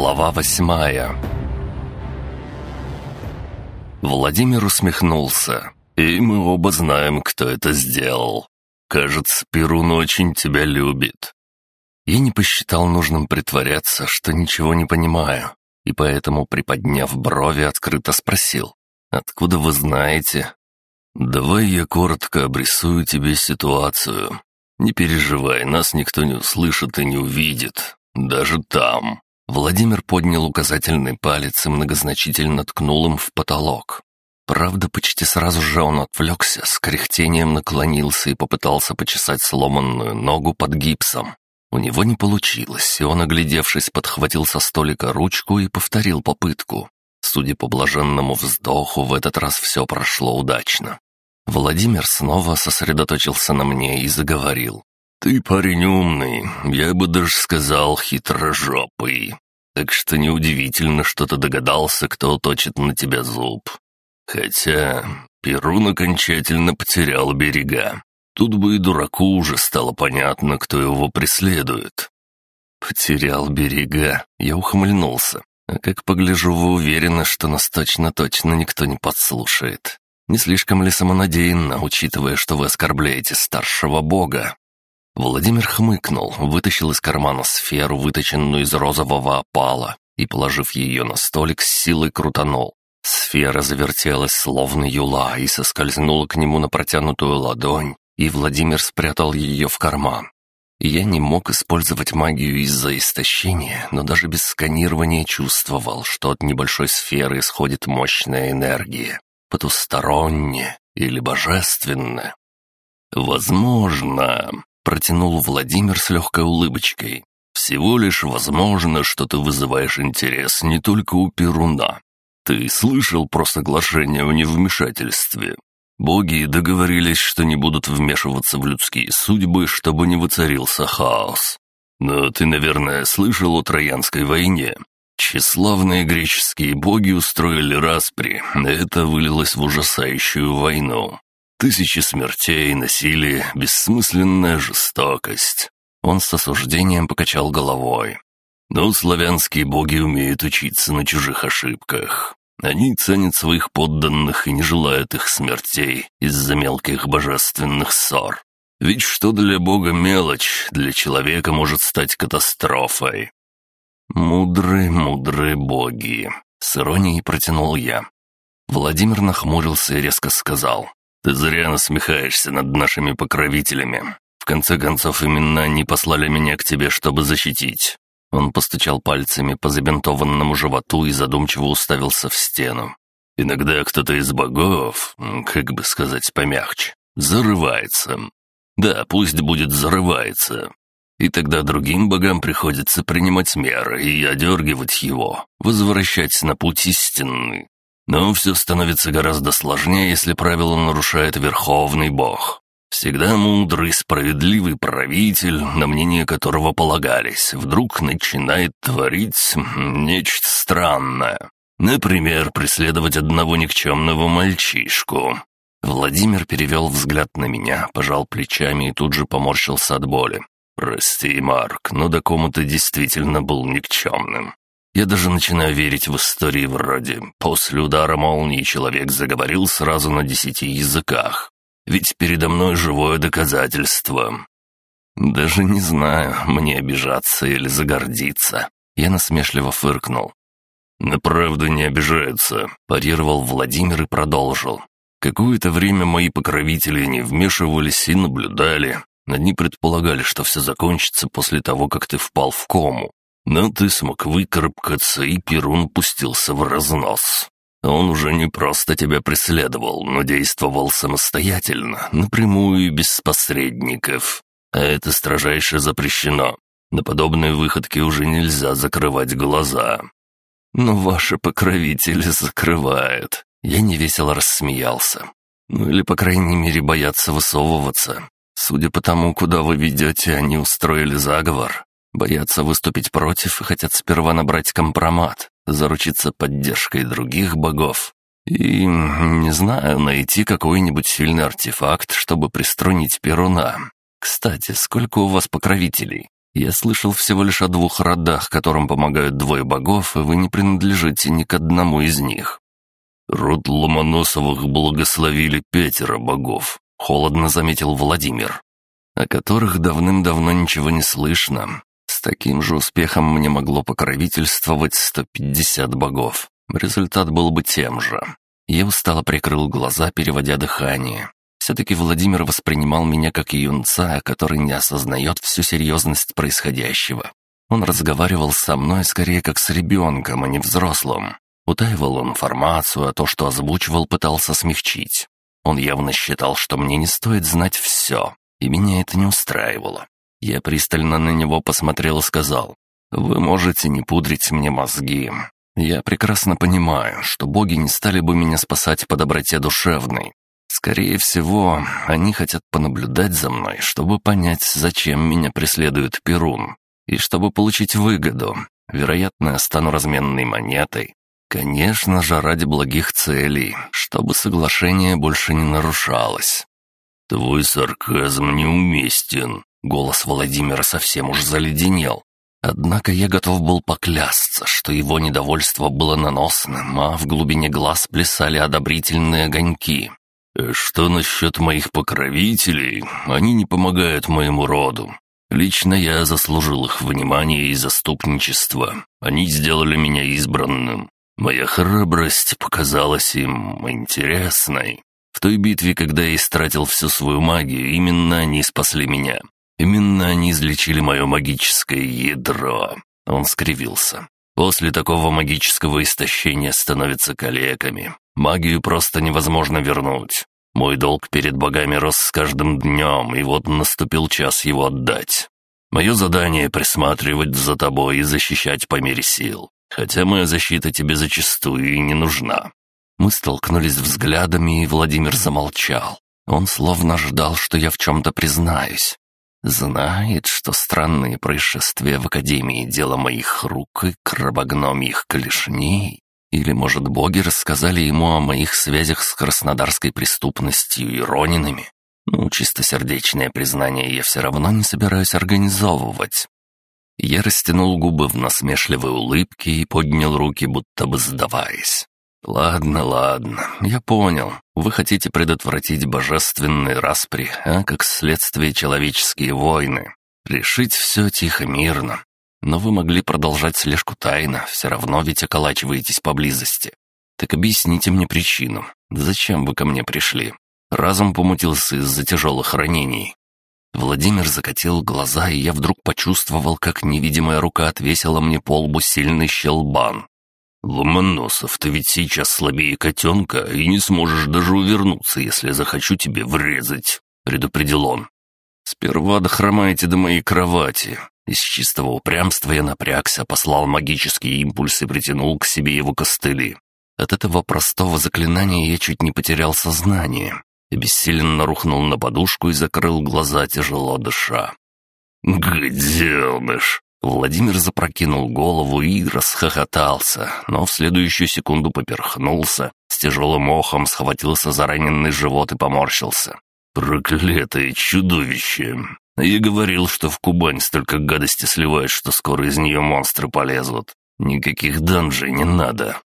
Глава восьмая Владимир усмехнулся. «И мы оба знаем, кто это сделал. Кажется, Перун очень тебя любит». Я не посчитал нужным притворяться, что ничего не понимаю, и поэтому, приподняв брови, открыто спросил. «Откуда вы знаете?» «Давай я коротко обрисую тебе ситуацию. Не переживай, нас никто не услышит и не увидит. Даже там». Владимир поднял указательный палец и многозначительно ткнул им в потолок. Правда, почти сразу же он отвлекся, с кряхтением наклонился и попытался почесать сломанную ногу под гипсом. У него не получилось, и он, оглядевшись, подхватил со столика ручку и повторил попытку. Судя по блаженному вздоху, в этот раз все прошло удачно. Владимир снова сосредоточился на мне и заговорил. «Ты парень умный, я бы даже сказал хитрожопый. Так что неудивительно, что ты догадался, кто точит на тебя зуб. Хотя Перун окончательно потерял берега. Тут бы и дураку уже стало понятно, кто его преследует». «Потерял берега», — я ухмыльнулся. «А как погляжу, вы уверены, что нас точно-точно никто не подслушает. Не слишком ли самонадеянно, учитывая, что вы оскорбляете старшего бога?» Владимир хмыкнул, вытащил из кармана сферу, выточенную из розового опала, и, положив ее на столик, с силой крутанул. Сфера завертелась, словно юла, и соскользнула к нему на протянутую ладонь, и Владимир спрятал ее в карман. Я не мог использовать магию из-за истощения, но даже без сканирования чувствовал, что от небольшой сферы исходит мощная энергия, потусторонняя или божественная. «Возможно», Протянул Владимир с легкой улыбочкой. «Всего лишь возможно, что ты вызываешь интерес не только у Перуна. Ты слышал про соглашение о невмешательстве? Боги договорились, что не будут вмешиваться в людские судьбы, чтобы не воцарился хаос. Но ты, наверное, слышал о Троянской войне. Тщеславные греческие боги устроили распри, это вылилось в ужасающую войну. Тысячи смертей, насилие, бессмысленная жестокость. Он с осуждением покачал головой. Но славянские боги умеют учиться на чужих ошибках. Они ценят своих подданных и не желают их смертей из-за мелких божественных ссор. Ведь что для бога мелочь, для человека может стать катастрофой. «Мудрые, мудрые боги!» — с иронией протянул я. Владимир нахмурился и резко сказал. Зря насмехаешься над нашими покровителями. В конце концов, именно они послали меня к тебе, чтобы защитить». Он постучал пальцами по забинтованному животу и задумчиво уставился в стену. «Иногда кто-то из богов, как бы сказать помягче, зарывается. Да, пусть будет зарывается. И тогда другим богам приходится принимать меры и одергивать его, возвращать на путь истинный. Но все становится гораздо сложнее, если правила нарушает Верховный Бог. Всегда мудрый, справедливый правитель, на мнение которого полагались, вдруг начинает творить нечто странное. Например, преследовать одного никчемного мальчишку. Владимир перевел взгляд на меня, пожал плечами и тут же поморщился от боли. «Прости, Марк, но до кому ты действительно был никчемным. Я даже начинаю верить в истории вроде «после удара молнии человек заговорил сразу на десяти языках». Ведь передо мной живое доказательство. Даже не знаю, мне обижаться или загордиться. Я насмешливо фыркнул. «На правду не обижаются», — парировал Владимир и продолжил. «Какое-то время мои покровители не вмешивались и наблюдали. Они предполагали, что все закончится после того, как ты впал в кому. Но ты смог выкарабкаться, и Перун пустился в разнос. Он уже не просто тебя преследовал, но действовал самостоятельно, напрямую и без посредников. А это строжайше запрещено. На подобные выходки уже нельзя закрывать глаза. Но ваши покровители закрывают. Я невесело рассмеялся. Ну или, по крайней мере, боятся высовываться. Судя по тому, куда вы ведете, они устроили заговор. Боятся выступить против хотят сперва набрать компромат, заручиться поддержкой других богов. И, не знаю, найти какой-нибудь сильный артефакт, чтобы приструнить Перуна. Кстати, сколько у вас покровителей? Я слышал всего лишь о двух родах, которым помогают двое богов, и вы не принадлежите ни к одному из них». «Род Ломоносовых благословили пятеро богов», — холодно заметил Владимир, «о которых давным-давно ничего не слышно. Таким же успехом мне могло покровительствовать 150 богов. Результат был бы тем же. Я устало прикрыл глаза, переводя дыхание. Все-таки Владимир воспринимал меня как юнца, который не осознает всю серьезность происходящего. Он разговаривал со мной скорее как с ребенком, а не взрослым. Утаивал информацию, а то, что озвучивал, пытался смягчить. Он явно считал, что мне не стоит знать все, и меня это не устраивало. Я пристально на него посмотрел и сказал, «Вы можете не пудрить мне мозги. Я прекрасно понимаю, что боги не стали бы меня спасать по доброте душевной. Скорее всего, они хотят понаблюдать за мной, чтобы понять, зачем меня преследует Перун, и чтобы получить выгоду. Вероятно, я стану разменной монетой. Конечно же, ради благих целей, чтобы соглашение больше не нарушалось. «Твой сарказм неуместен», — голос Владимира совсем уж заледенел. Однако я готов был поклясться, что его недовольство было наносным, а в глубине глаз плясали одобрительные огоньки. «Что насчет моих покровителей? Они не помогают моему роду. Лично я заслужил их внимание и заступничество. Они сделали меня избранным. Моя храбрость показалась им интересной. В той битве, когда я истратил всю свою магию, именно они спасли меня. Именно они излечили мое магическое ядро. Он скривился. После такого магического истощения становятся калеками. Магию просто невозможно вернуть. Мой долг перед богами рос с каждым днем, и вот наступил час его отдать. Мое задание — присматривать за тобой и защищать по мере сил. Хотя моя защита тебе зачастую и не нужна». Мы столкнулись взглядами, и Владимир замолчал. Он словно ждал, что я в чем-то признаюсь. Знает, что странные происшествия в Академии — дело моих рук и крабогномьих клешней? Или, может, боги рассказали ему о моих связях с краснодарской преступностью и Ронинами? Ну, чистосердечное признание я все равно не собираюсь организовывать. Я растянул губы в насмешливой улыбке и поднял руки, будто бы сдаваясь. «Ладно, ладно, я понял. Вы хотите предотвратить божественные распри, а как следствие человеческие войны. Решить все тихо, мирно. Но вы могли продолжать слежку тайно, все равно ведь околачиваетесь поблизости. Так объясните мне причину. Зачем вы ко мне пришли? Разум помутился из-за тяжелых ранений. Владимир закатил глаза, и я вдруг почувствовал, как невидимая рука отвесила мне по лбу сильный щелбан. «Ломоносов, ты ведь сейчас слабее котенка и не сможешь даже увернуться, если захочу тебе врезать», — предупредил он. «Сперва дохромаете до моей кровати». Из чистого упрямства я напрягся, послал магический импульс и притянул к себе его костыли. От этого простого заклинания я чуть не потерял сознание и бессиленно рухнул на подушку и закрыл глаза, тяжело дыша. «Гаденыш!» Владимир запрокинул голову и расхохотался, но в следующую секунду поперхнулся, с тяжелым охом схватился за раненый живот и поморщился. «Проклятое чудовище! Я говорил, что в Кубань столько гадости сливают, что скоро из нее монстры полезут. Никаких данжей не надо».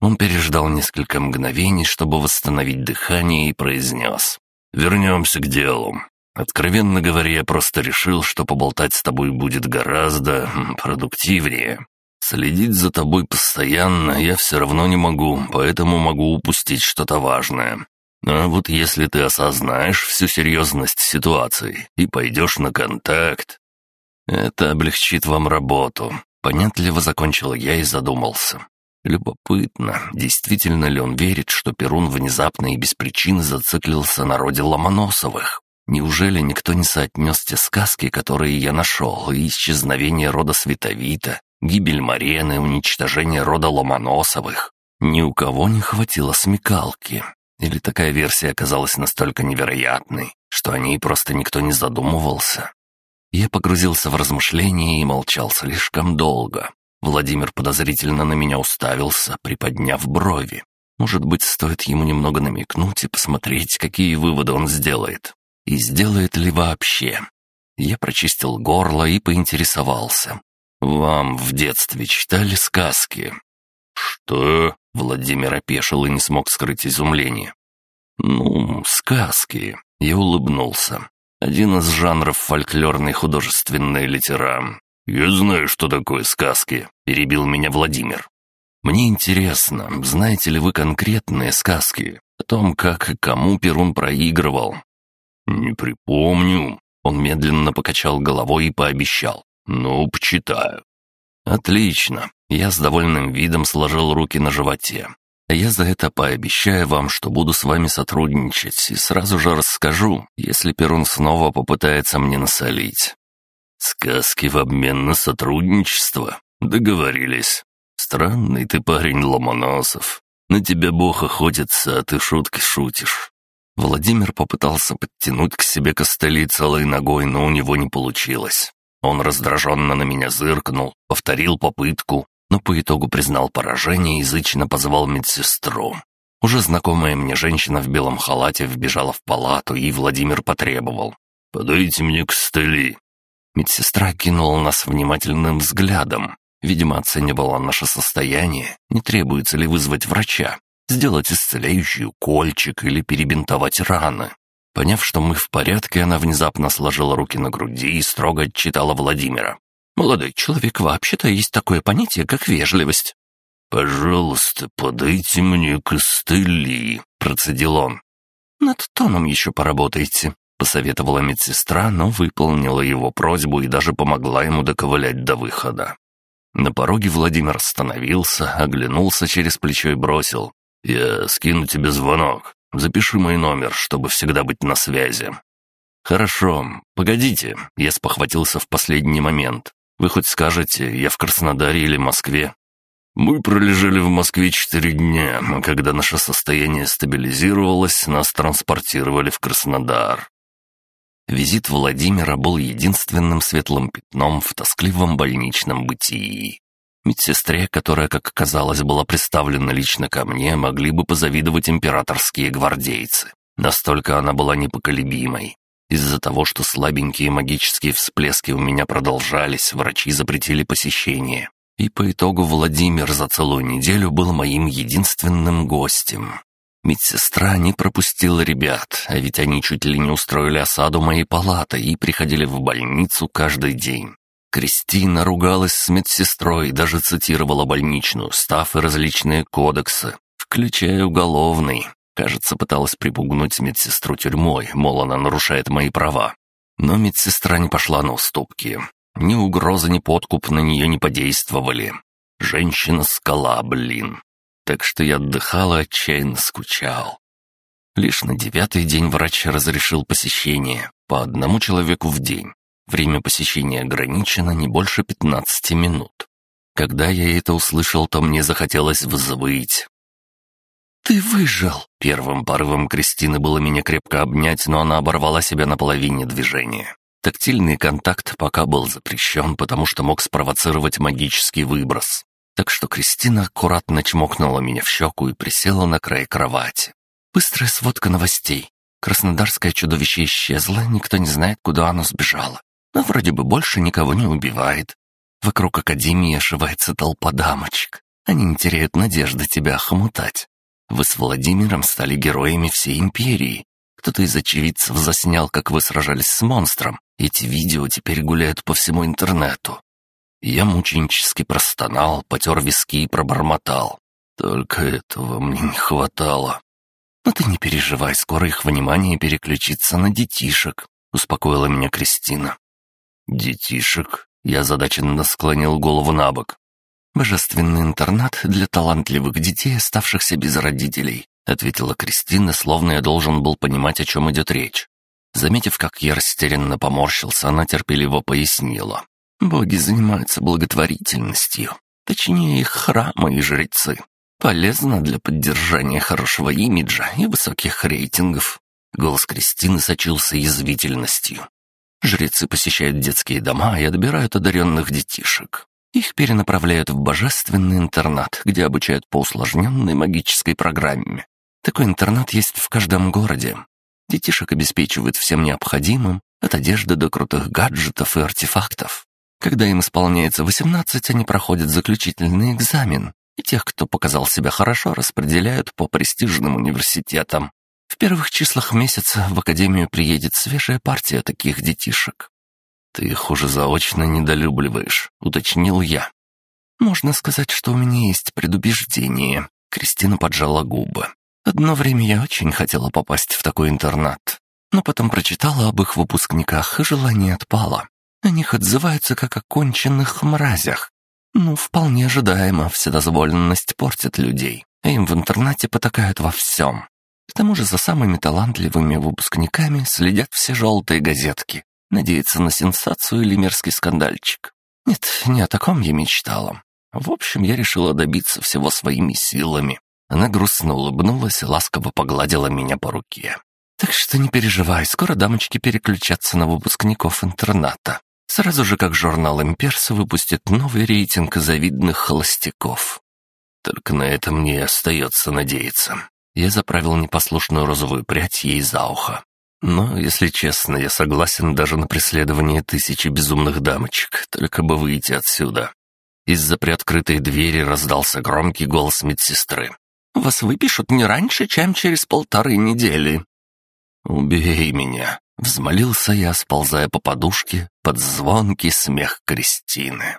Он переждал несколько мгновений, чтобы восстановить дыхание, и произнес. «Вернемся к делу. Откровенно говоря, я просто решил, что поболтать с тобой будет гораздо продуктивнее. Следить за тобой постоянно я все равно не могу, поэтому могу упустить что-то важное. А вот если ты осознаешь всю серьезность ситуации и пойдешь на контакт, это облегчит вам работу. Понятливо закончил я и задумался. Любопытно, действительно ли он верит, что Перун внезапно и без причины зациклился на роде Ломоносовых? Неужели никто не соотнес те сказки, которые я нашел, и исчезновение рода Световита, гибель Марены, уничтожение рода Ломоносовых? Ни у кого не хватило смекалки. Или такая версия оказалась настолько невероятной, что о ней просто никто не задумывался? Я погрузился в размышления и молчал слишком долго. Владимир подозрительно на меня уставился, приподняв брови. Может быть, стоит ему немного намекнуть и посмотреть, какие выводы он сделает. И сделает ли вообще. Я прочистил горло и поинтересовался. «Вам в детстве читали сказки?» «Что?» — Владимир опешил и не смог скрыть изумление. «Ну, сказки». Я улыбнулся. Один из жанров фольклорной художественной литера. «Я знаю, что такое сказки», — перебил меня Владимир. «Мне интересно, знаете ли вы конкретные сказки о том, как и кому Перун проигрывал?» «Не припомню». Он медленно покачал головой и пообещал. «Ну, почитаю». «Отлично». Я с довольным видом сложил руки на животе. Я за это пообещаю вам, что буду с вами сотрудничать и сразу же расскажу, если Перун снова попытается мне насолить. Сказки в обмен на сотрудничество? Договорились. Странный ты парень, Ломоносов. На тебя бог охотится, а ты шутки шутишь. Владимир попытался подтянуть к себе костыли целой ногой, но у него не получилось. Он раздраженно на меня зыркнул, повторил попытку, но по итогу признал поражение и язычно позвал медсестру. Уже знакомая мне женщина в белом халате вбежала в палату, и Владимир потребовал. «Подайте мне костыли». Медсестра кинула нас внимательным взглядом. Видимо, оценивала наше состояние, не требуется ли вызвать врача, сделать исцеляющий укольчик или перебинтовать раны. Поняв, что мы в порядке, она внезапно сложила руки на груди и строго отчитала Владимира. «Молодой человек, вообще-то есть такое понятие, как вежливость». «Пожалуйста, подайте мне костыли», — процедил он. «Над тоном еще поработайте», — посоветовала медсестра, но выполнила его просьбу и даже помогла ему доковылять до выхода. На пороге Владимир остановился, оглянулся через плечо и бросил. «Я скину тебе звонок. Запиши мой номер, чтобы всегда быть на связи». «Хорошо. Погодите». Я спохватился в последний момент. «Вы хоть скажете, я в Краснодаре или Москве?» «Мы пролежали в Москве четыре дня, а когда наше состояние стабилизировалось, нас транспортировали в Краснодар. Визит Владимира был единственным светлым пятном в тоскливом больничном бытии. Медсестре, которая, как оказалось, была представлена лично ко мне, могли бы позавидовать императорские гвардейцы. Настолько она была непоколебимой. Из-за того, что слабенькие магические всплески у меня продолжались, врачи запретили посещение. И по итогу Владимир за целую неделю был моим единственным гостем. Медсестра не пропустила ребят, а ведь они чуть ли не устроили осаду моей палаты и приходили в больницу каждый день. Кристина ругалась с медсестрой, даже цитировала больничную, став и различные кодексы, включая уголовный. Кажется, пыталась припугнуть медсестру тюрьмой, мол, она нарушает мои права. Но медсестра не пошла на уступки. Ни угроза, ни подкуп на нее не подействовали. Женщина-скала, блин так что я отдыхал и отчаянно скучал. Лишь на девятый день врач разрешил посещение, по одному человеку в день. Время посещения ограничено не больше 15 минут. Когда я это услышал, то мне захотелось взвыть. «Ты выжил!» Первым порывом Кристины было меня крепко обнять, но она оборвала себя на половине движения. Тактильный контакт пока был запрещен, потому что мог спровоцировать магический выброс. Так что Кристина аккуратно чмокнула меня в щеку и присела на край кровати. Быстрая сводка новостей. Краснодарское чудовище исчезло, никто не знает, куда оно сбежало. Но вроде бы больше никого не убивает. Вокруг Академии ошивается толпа дамочек. Они не теряют надежды тебя охмутать. Вы с Владимиром стали героями всей империи. Кто-то из очевидцев заснял, как вы сражались с монстром. Эти видео теперь гуляют по всему интернету. Я мученически простонал, потер виски и пробормотал. Только этого мне не хватало. «Но ты не переживай, скоро их внимание переключится на детишек», — успокоила меня Кристина. «Детишек?» — я задаченно склонил голову на бок. «Божественный интернат для талантливых детей, оставшихся без родителей», — ответила Кристина, словно я должен был понимать, о чем идет речь. Заметив, как я растерянно поморщился, она терпеливо пояснила. Боги занимаются благотворительностью, точнее их храмы и жрецы. Полезно для поддержания хорошего имиджа и высоких рейтингов. Голос Кристины сочился язвительностью. Жрецы посещают детские дома и отбирают одаренных детишек. Их перенаправляют в божественный интернат, где обучают по усложненной магической программе. Такой интернат есть в каждом городе. Детишек обеспечивают всем необходимым, от одежды до крутых гаджетов и артефактов. Когда им исполняется 18, они проходят заключительный экзамен, и тех, кто показал себя хорошо, распределяют по престижным университетам. В первых числах месяца в академию приедет свежая партия таких детишек. «Ты их уже заочно недолюбливаешь», — уточнил я. «Можно сказать, что у меня есть предубеждение», — Кристина поджала губы. «Одно время я очень хотела попасть в такой интернат, но потом прочитала об их выпускниках, и желание отпало. О них отзываются как о конченных мразях. Ну, вполне ожидаемо, вседозволенность портит людей, а им в интернате потакают во всем. К тому же за самыми талантливыми выпускниками следят все желтые газетки. Надеяться на сенсацию или мерзкий скандальчик. Нет, не о таком я мечтала. В общем, я решила добиться всего своими силами. Она грустно улыбнулась и ласково погладила меня по руке. «Так что не переживай, скоро дамочки переключатся на выпускников интерната. Сразу же, как журнал «Имперс» выпустит новый рейтинг завидных холостяков. Только на это мне остается надеяться. Я заправил непослушную розовую прядь ей за ухо. Но, если честно, я согласен даже на преследование тысячи безумных дамочек, только бы выйти отсюда. Из-за приоткрытой двери раздался громкий голос медсестры. «Вас выпишут не раньше, чем через полторы недели». «Убей меня!» Взмолился я, сползая по подушке под звонкий смех Кристины.